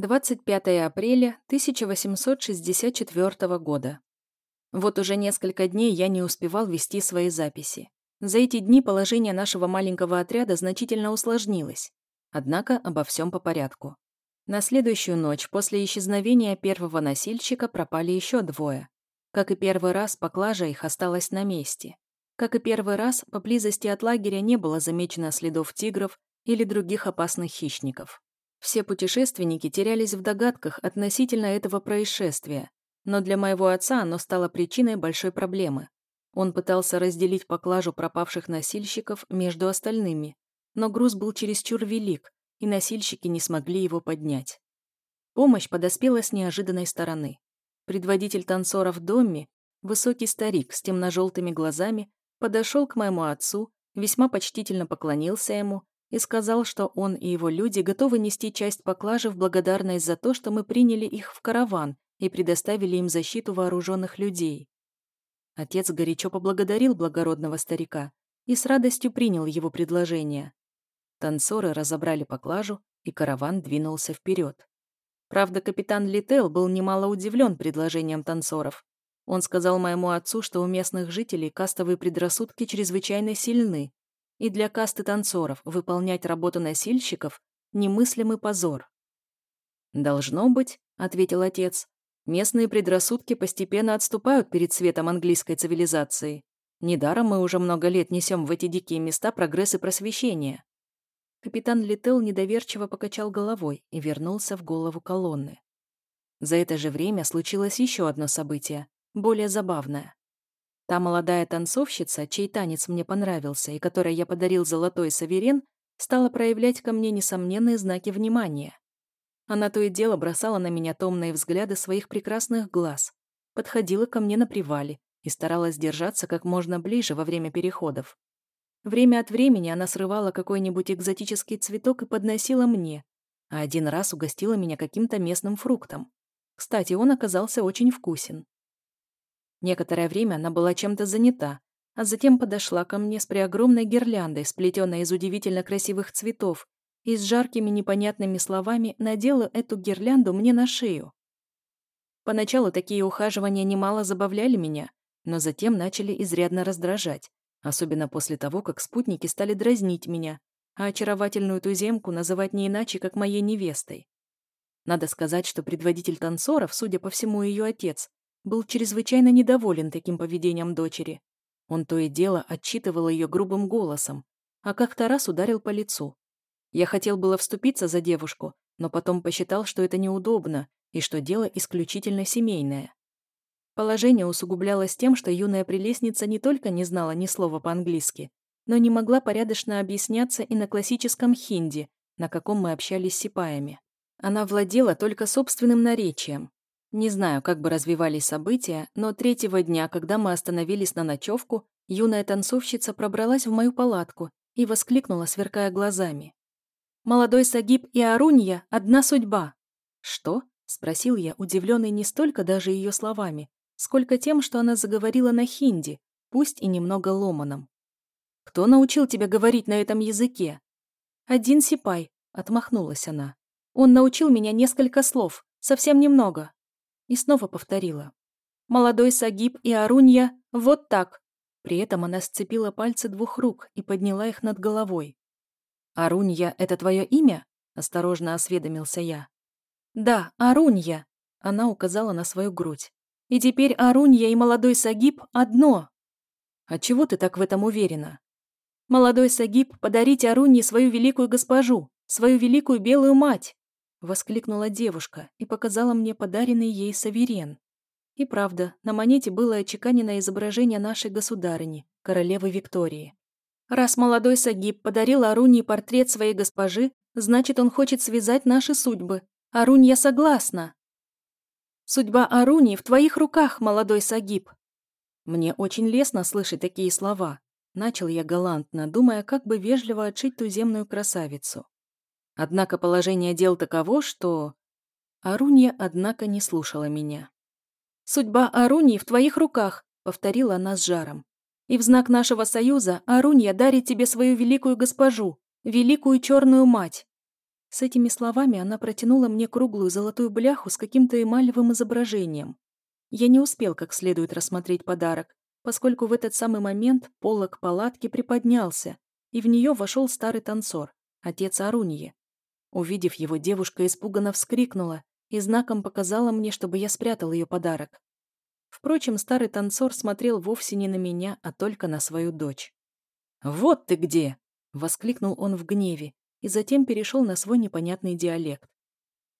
25 апреля 1864 года. Вот уже несколько дней я не успевал вести свои записи. За эти дни положение нашего маленького отряда значительно усложнилось. Однако обо всем по порядку. На следующую ночь после исчезновения первого носильщика пропали еще двое. Как и первый раз, поклажа их осталась на месте. Как и первый раз, поблизости от лагеря не было замечено следов тигров или других опасных хищников. Все путешественники терялись в догадках относительно этого происшествия, но для моего отца оно стало причиной большой проблемы. Он пытался разделить поклажу пропавших носильщиков между остальными, но груз был чересчур велик, и носильщики не смогли его поднять. Помощь подоспела с неожиданной стороны. Предводитель танцоров Домми, высокий старик с темно-желтыми глазами, подошел к моему отцу, весьма почтительно поклонился ему и сказал, что он и его люди готовы нести часть поклажи в благодарность за то, что мы приняли их в караван и предоставили им защиту вооруженных людей. Отец горячо поблагодарил благородного старика и с радостью принял его предложение. Танцоры разобрали поклажу, и караван двинулся вперед. Правда, капитан Лител был немало удивлен предложением танцоров. Он сказал моему отцу, что у местных жителей кастовые предрассудки чрезвычайно сильны, и для касты танцоров выполнять работу носильщиков – немыслимый позор. «Должно быть», – ответил отец, – «местные предрассудки постепенно отступают перед светом английской цивилизации. Недаром мы уже много лет несем в эти дикие места прогресс и просвещение». Капитан Литтл недоверчиво покачал головой и вернулся в голову колонны. За это же время случилось еще одно событие, более забавное. Та молодая танцовщица, чей танец мне понравился и которой я подарил золотой саверен, стала проявлять ко мне несомненные знаки внимания. Она то и дело бросала на меня томные взгляды своих прекрасных глаз, подходила ко мне на привале и старалась держаться как можно ближе во время переходов. Время от времени она срывала какой-нибудь экзотический цветок и подносила мне, а один раз угостила меня каким-то местным фруктом. Кстати, он оказался очень вкусен. Некоторое время она была чем-то занята, а затем подошла ко мне с преогромной гирляндой, сплетенной из удивительно красивых цветов, и с жаркими непонятными словами надела эту гирлянду мне на шею. Поначалу такие ухаживания немало забавляли меня, но затем начали изрядно раздражать, особенно после того, как спутники стали дразнить меня, а очаровательную туземку называть не иначе, как моей невестой. Надо сказать, что предводитель танцоров, судя по всему ее отец, был чрезвычайно недоволен таким поведением дочери. Он то и дело отчитывал ее грубым голосом, а как-то раз ударил по лицу. Я хотел было вступиться за девушку, но потом посчитал, что это неудобно и что дело исключительно семейное. Положение усугублялось тем, что юная прелестница не только не знала ни слова по-английски, но не могла порядочно объясняться и на классическом хинди, на каком мы общались с сипаями. Она владела только собственным наречием, не знаю, как бы развивались события, но третьего дня, когда мы остановились на ночевку, юная танцовщица пробралась в мою палатку и воскликнула, сверкая глазами. «Молодой Сагиб и Арунья — одна судьба!» «Что?» — спросил я, удивленный не столько даже ее словами, сколько тем, что она заговорила на хинди, пусть и немного ломаном. «Кто научил тебя говорить на этом языке?» «Один сипай», — отмахнулась она. «Он научил меня несколько слов, совсем немного». И снова повторила. «Молодой Сагиб и Арунья, вот так!» При этом она сцепила пальцы двух рук и подняла их над головой. «Арунья — это твое имя?» — осторожно осведомился я. «Да, Арунья!» — она указала на свою грудь. «И теперь Арунья и молодой Сагиб — одно!» «А чего ты так в этом уверена?» «Молодой Сагиб, подарите Арунье свою великую госпожу, свою великую белую мать!» Воскликнула девушка и показала мне подаренный ей саверен. И правда, на монете было очеканено изображение нашей государыни, королевы Виктории. Раз молодой Сагиб подарил Арунье портрет своей госпожи, значит, он хочет связать наши судьбы. Арунья согласна. Судьба Аруньи в твоих руках, молодой Сагиб. Мне очень лестно слышать такие слова. Начал я галантно, думая, как бы вежливо отшить туземную красавицу. Однако положение дел таково, что... Арунья, однако, не слушала меня. «Судьба Аруньи в твоих руках», — повторила она с жаром. «И в знак нашего союза Арунья дарит тебе свою великую госпожу, великую черную мать». С этими словами она протянула мне круглую золотую бляху с каким-то эмалевым изображением. Я не успел как следует рассмотреть подарок, поскольку в этот самый момент полок палатки приподнялся, и в нее вошел старый танцор, отец Аруньи. Увидев его, девушка испуганно вскрикнула и знаком показала мне, чтобы я спрятал ее подарок. Впрочем, старый танцор смотрел вовсе не на меня, а только на свою дочь. «Вот ты где!» — воскликнул он в гневе и затем перешел на свой непонятный диалект.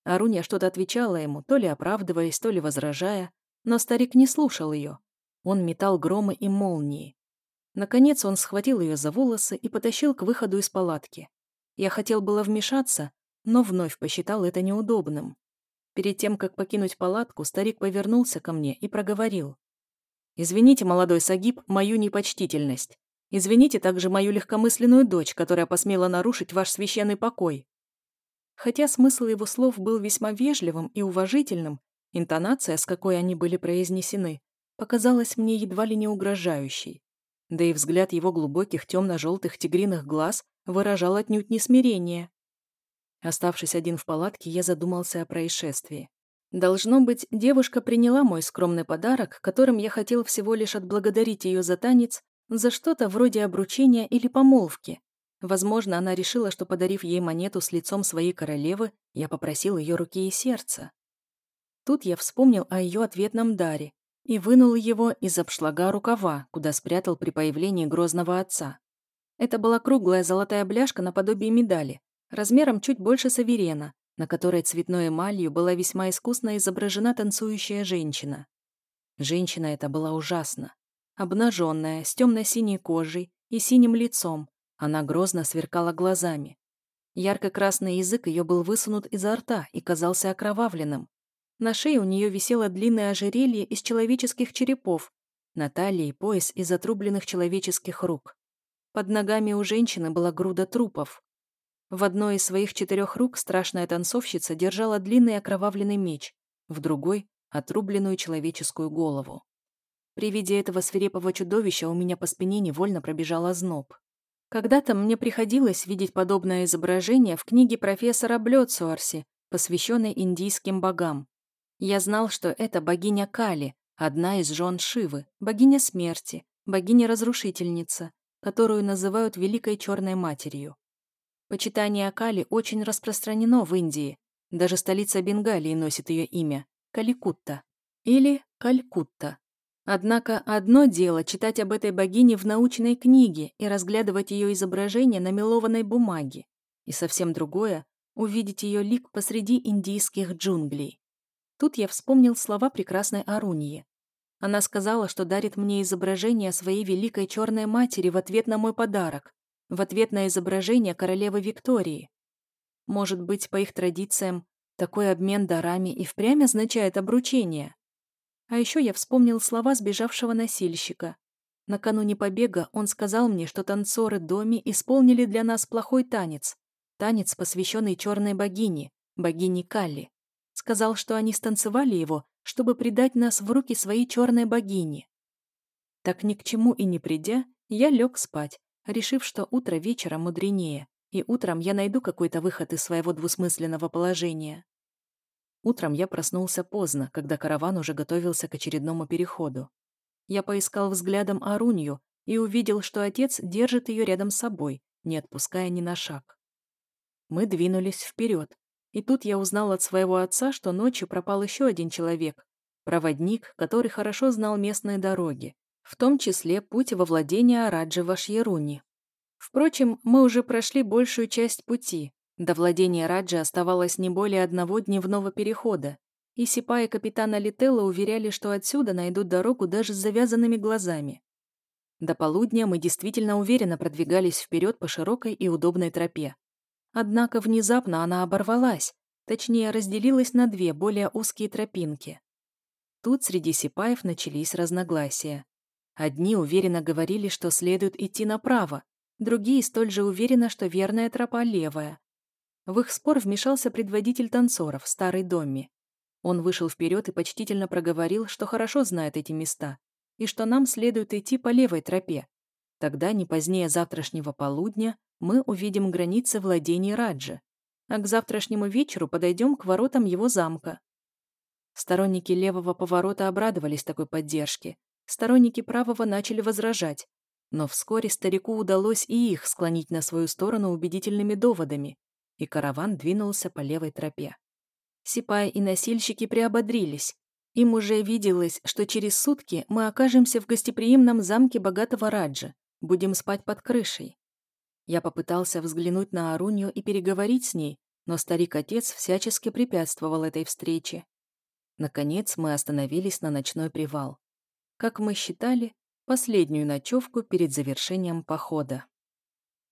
Аруня что-то отвечала ему, то ли оправдываясь, то ли возражая, но старик не слушал ее. Он метал громы и молнии. Наконец он схватил ее за волосы и потащил к выходу из палатки. Я хотел было вмешаться, но вновь посчитал это неудобным. Перед тем, как покинуть палатку, старик повернулся ко мне и проговорил. «Извините, молодой Сагиб, мою непочтительность. Извините также мою легкомысленную дочь, которая посмела нарушить ваш священный покой». Хотя смысл его слов был весьма вежливым и уважительным, интонация, с какой они были произнесены, показалась мне едва ли не угрожающей. Да и взгляд его глубоких темно-желтых тигриных глаз выражал отнюдь не смирение. Оставшись один в палатке, я задумался о происшествии. Должно быть, девушка приняла мой скромный подарок, которым я хотел всего лишь отблагодарить ее за танец, за что-то вроде обручения или помолвки. Возможно, она решила, что, подарив ей монету с лицом своей королевы, я попросил ее руки и сердца. Тут я вспомнил о ее ответном даре и вынул его из обшлага рукава, куда спрятал при появлении грозного отца. Это была круглая золотая бляшка наподобие медали, размером чуть больше саверена, на которой цветной эмалью была весьма искусно изображена танцующая женщина. Женщина эта была ужасна. Обнаженная, с темно-синей кожей и синим лицом, она грозно сверкала глазами. Ярко-красный язык ее был высунут изо рта и казался окровавленным. На шее у нее висело длинное ожерелье из человеческих черепов, на талии пояс из отрубленных человеческих рук. Под ногами у женщины была груда трупов. В одной из своих четырех рук страшная танцовщица держала длинный окровавленный меч, в другой — отрубленную человеческую голову. При виде этого свирепого чудовища у меня по спине невольно пробежал озноб. Когда-то мне приходилось видеть подобное изображение в книге профессора Блёцуарси, посвященной индийским богам. Я знал, что это богиня Кали, одна из жен Шивы, богиня смерти, богиня-разрушительница, которую называют Великой Черной Матерью. Почитание Кали очень распространено в Индии. Даже столица Бенгалии носит ее имя – Каликутта или Калькутта. Однако одно дело читать об этой богине в научной книге и разглядывать ее изображение на мелованной бумаге, и совсем другое — увидеть ее лик посреди индийских джунглей. Тут я вспомнил слова прекрасной Аруньи. Она сказала, что дарит мне изображение своей великой черной матери в ответ на мой подарок, в ответ на изображение королевы Виктории. Может быть, по их традициям, такой обмен дарами и впрямь означает обручение? А еще я вспомнил слова сбежавшего носильщика. Накануне побега он сказал мне, что танцоры Доми исполнили для нас плохой танец. Танец, посвященный черной богине, богине Калли. Сказал, что они станцевали его, чтобы предать нас в руки своей черной богини. Так ни к чему и не придя, я лег спать, решив, что утро вечера мудренее, и утром я найду какой-то выход из своего двусмысленного положения. Утром я проснулся поздно, когда караван уже готовился к очередному переходу. Я поискал взглядом Арунью и увидел, что отец держит ее рядом с собой, не отпуская ни на шаг. Мы двинулись вперед, и тут я узнал от своего отца, что ночью пропал еще один человек, проводник, который хорошо знал местные дороги, в том числе путь во владение Араджи Вашьеруни. Впрочем, мы уже прошли большую часть пути, до владения Раджи оставалось не более одного дневного перехода, и Сипа и капитана Лителла уверяли, что отсюда найдут дорогу даже с завязанными глазами. До полудня мы действительно уверенно продвигались вперед по широкой и удобной тропе. Однако внезапно она оборвалась, точнее разделилась на две более узкие тропинки. Тут среди сипаев начались разногласия. Одни уверенно говорили, что следует идти направо, другие столь же уверенно, что верная тропа левая, в их спор вмешался предводитель танцоров, старый Домми. Он вышел вперед и почтительно проговорил, что хорошо знает эти места, и что нам следует идти по левой тропе. Тогда, не позднее завтрашнего полудня, мы увидим границы владений Раджи. а к завтрашнему вечеру подойдем к воротам его замка. Сторонники левого поворота обрадовались такой поддержке, сторонники правого начали возражать, но вскоре старику удалось и их склонить на свою сторону убедительными доводами, и караван двинулся по левой тропе. Сипай и носильщики приободрились. Им уже виделось, что через сутки мы окажемся в гостеприимном замке богатого Раджа, будем спать под крышей. Я попытался взглянуть на Арунью и переговорить с ней, но старик-отец всячески препятствовал этой встрече. Наконец мы остановились на ночной привал. Как мы считали, последнюю ночевку перед завершением похода.